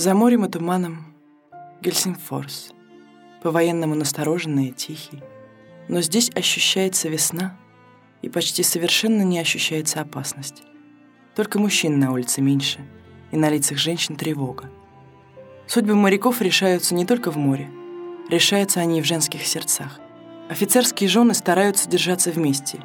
За морем и туманом Гельсингфорс, по-военному настороженный и тихий. Но здесь ощущается весна, и почти совершенно не ощущается опасность. Только мужчин на улице меньше, и на лицах женщин тревога. Судьбы моряков решаются не только в море, решаются они и в женских сердцах. Офицерские жены стараются держаться вместе.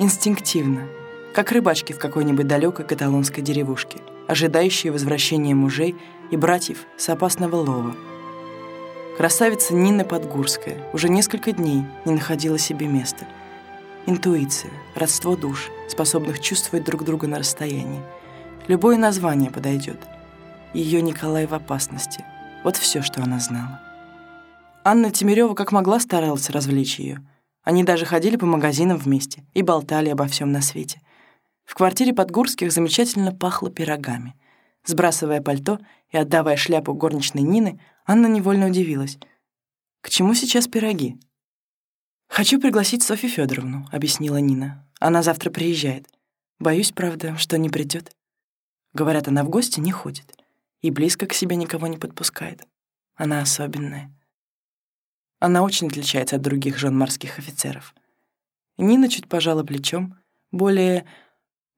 Инстинктивно, как рыбачки в какой-нибудь далекой каталонской деревушке – ожидающие возвращения мужей и братьев с опасного лова. Красавица Нина Подгурская уже несколько дней не находила себе места. Интуиция, родство душ, способных чувствовать друг друга на расстоянии. Любое название подойдет. Ее Николай в опасности. Вот все, что она знала. Анна Тимирева как могла старалась развлечь ее. Они даже ходили по магазинам вместе и болтали обо всем на свете. В квартире Подгурских замечательно пахло пирогами. Сбрасывая пальто и отдавая шляпу горничной Нины, Анна невольно удивилась. «К чему сейчас пироги?» «Хочу пригласить Софью Федоровну, объяснила Нина. «Она завтра приезжает. Боюсь, правда, что не придет. Говорят, она в гости не ходит и близко к себе никого не подпускает. Она особенная. Она очень отличается от других жен морских офицеров. Нина чуть пожала плечом, более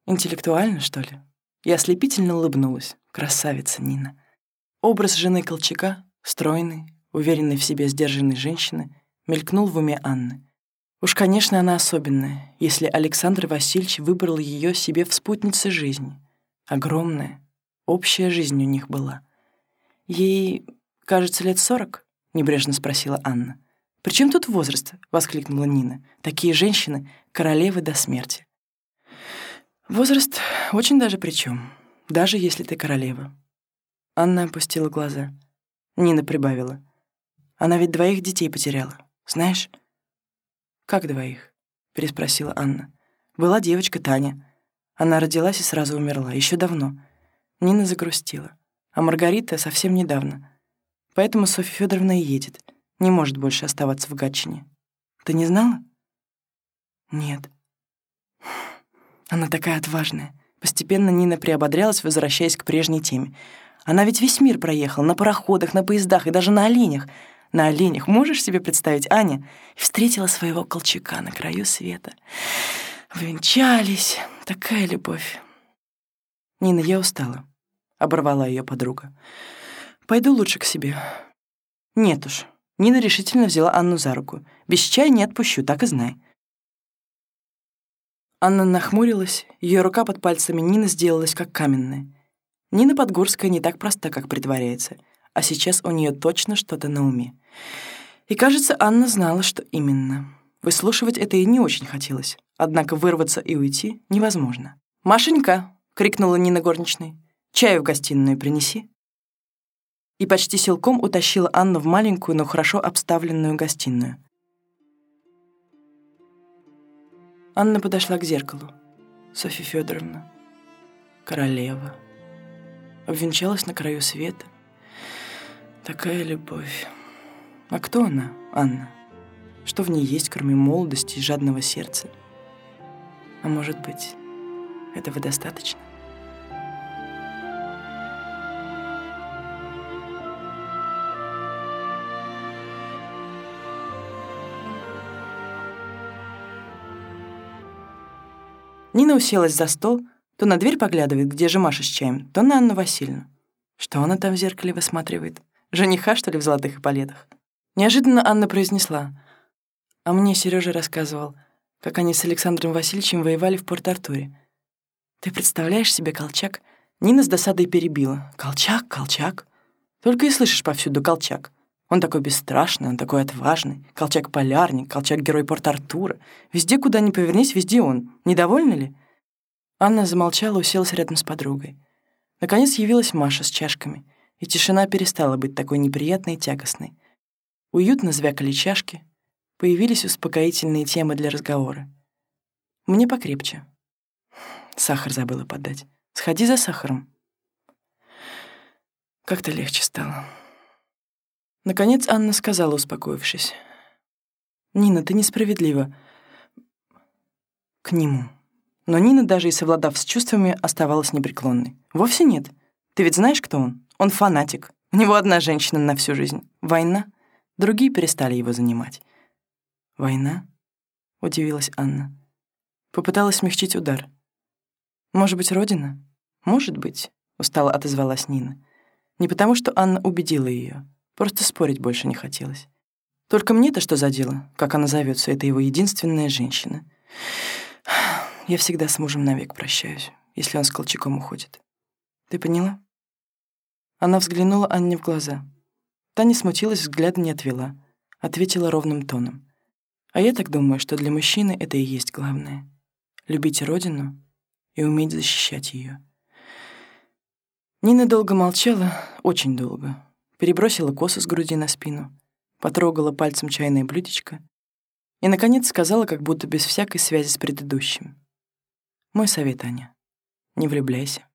Интеллектуально, что ли? Я ослепительно улыбнулась. Красавица Нина. Образ жены Колчака, стройной, уверенной в себе сдержанной женщины, мелькнул в уме Анны. Уж, конечно, она особенная, если Александр Васильевич выбрал ее себе в спутнице жизни. Огромная, общая жизнь у них была. Ей, кажется, лет сорок? Небрежно спросила Анна. «При чем тут возраст?» — воскликнула Нина. «Такие женщины — королевы до смерти». Возраст очень даже при чем, даже если ты королева. Анна опустила глаза. Нина прибавила. Она ведь двоих детей потеряла, знаешь? Как двоих? переспросила Анна. Была девочка Таня. Она родилась и сразу умерла, еще давно. Нина загрустила. А Маргарита совсем недавно. Поэтому Софья Федоровна и едет. Не может больше оставаться в Гатчине. Ты не знала? Нет. Она такая отважная. Постепенно Нина приободрялась, возвращаясь к прежней теме. Она ведь весь мир проехала, на пароходах, на поездах и даже на оленях. На оленях, можешь себе представить, Аня? И встретила своего Колчака на краю света. Венчались. Такая любовь. Нина, я устала. Оборвала ее подруга. Пойду лучше к себе. Нет уж. Нина решительно взяла Анну за руку. Без чая не отпущу, так и знай. Анна нахмурилась, ее рука под пальцами Нины сделалась как каменная. Нина Подгорская не так проста, как притворяется, а сейчас у нее точно что-то на уме. И, кажется, Анна знала, что именно. Выслушивать это ей не очень хотелось, однако вырваться и уйти невозможно. «Машенька!» — крикнула Нина горничной. «Чаю в гостиную принеси». И почти силком утащила Анну в маленькую, но хорошо обставленную гостиную. Анна подошла к зеркалу. Софья Федоровна, королева, обвенчалась на краю света. Такая любовь. А кто она, Анна? Что в ней есть, кроме молодости и жадного сердца? А может быть, этого достаточно? Нина уселась за стол, то на дверь поглядывает, где же Маша с чаем, то на Анну Васильевну. Что она там в зеркале высматривает? Жениха, что ли, в золотых эполетах? Неожиданно Анна произнесла. А мне Сережа рассказывал, как они с Александром Васильевичем воевали в Порт-Артуре. Ты представляешь себе Колчак? Нина с досадой перебила. Колчак, Колчак. Только и слышишь повсюду Колчак. Он такой бесстрашный, он такой отважный. Колчак-полярник, Колчак-герой Порт-Артура. Везде, куда ни повернись, везде он. Недовольна ли?» Анна замолчала, уселась рядом с подругой. Наконец явилась Маша с чашками, и тишина перестала быть такой неприятной и тягостной. Уютно звякали чашки, появились успокоительные темы для разговора. «Мне покрепче». Сахар забыла подать. «Сходи за сахаром». Как-то легче стало. Наконец Анна сказала, успокоившись. «Нина, ты несправедлива. К нему». Но Нина, даже и совладав с чувствами, оставалась непреклонной. «Вовсе нет. Ты ведь знаешь, кто он? Он фанатик. У него одна женщина на всю жизнь. Война. Другие перестали его занимать. Война? Удивилась Анна. Попыталась смягчить удар. Может быть, Родина? Может быть, устало отозвалась Нина. Не потому, что Анна убедила ее, просто спорить больше не хотелось. Только мне-то что за дело, как она зовется, это его единственная женщина. Я всегда с мужем навек прощаюсь, если он с Колчаком уходит. Ты поняла? Она взглянула Анне в глаза. Та не смутилась, взгляда не отвела. Ответила ровным тоном. А я так думаю, что для мужчины это и есть главное. Любить родину и уметь защищать ее. Нина долго молчала, очень долго. Перебросила косу с груди на спину, потрогала пальцем чайное блюдечко и, наконец, сказала, как будто без всякой связи с предыдущим. Мой совет, Аня, не влюбляйся.